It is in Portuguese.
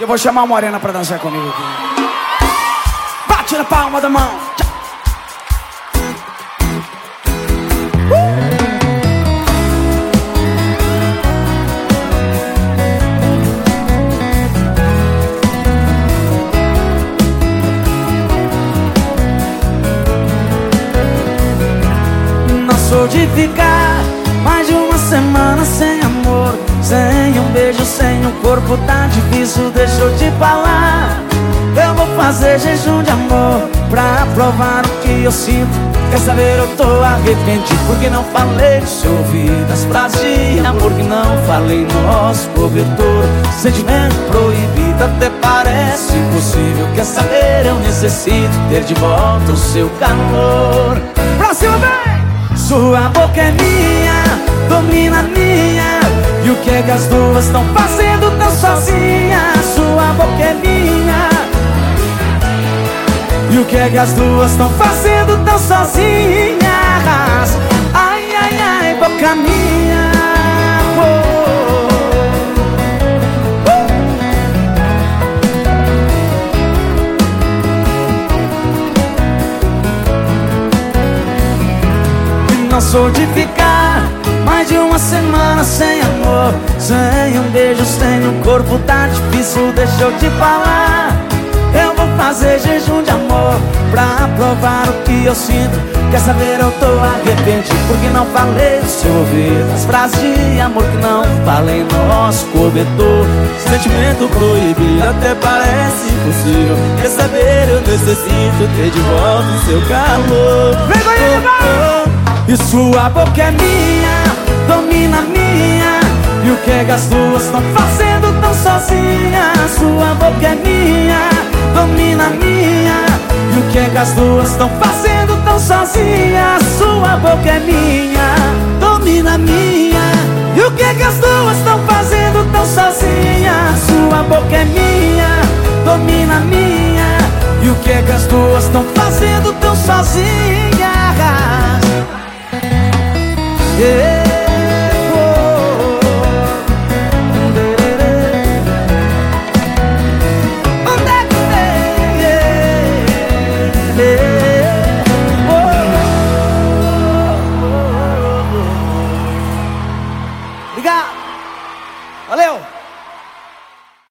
Que eu vou chamar a Morena pra dançar comigo aqui. Bate na palma da mão. Não sou de ficar mais de uma semana sem amor um beijo, sem um corpo tá difícil, deixa eu te falar. Eu vou fazer jejum de amor pra provar o que eu sinto. Quer saber, eu tô arrependido porque não falei no seu ouvido As frases de amor que não falei no nosso cobertor. Sentimento proibido até parece impossível. Quer saber, eu necessito ter de volta o seu calor. Pra cima, vem! Sua boca é minha, domina minha E o que é que as duas estão fazendo tão sozinhas? Sua boca é minha E o que é que as duas estão fazendo tão sozinhas? Ai, ai, ai, boca minha oh. Não sou de ficar mais de uma semana sem amor Sem um beijo, sem um corpo tá difícil, deixa eu te falar. Eu vou fazer jejum de amor pra provar o que eu sinto. Quer saber, eu tô arrependido porque não falei no seu ouvido. As frases de amor que não falei no nosso cobertor. Sentimento proibido até parece impossível. Quer saber, eu necessito ter de volta o seu calor. Vem, vai, vai! E sua boca é minha, domina minha. E o que é as duas estão fazendo tão sozinha? Sua boca é minha, domina minha. E o que é as duas estão fazendo tão sozinha? Sua boca é minha, domina minha. E o que é as duas estão fazendo tão sozinha? Sua boca é minha, domina minha. E o que as duas estão fazendo tão sozinha? Yeah.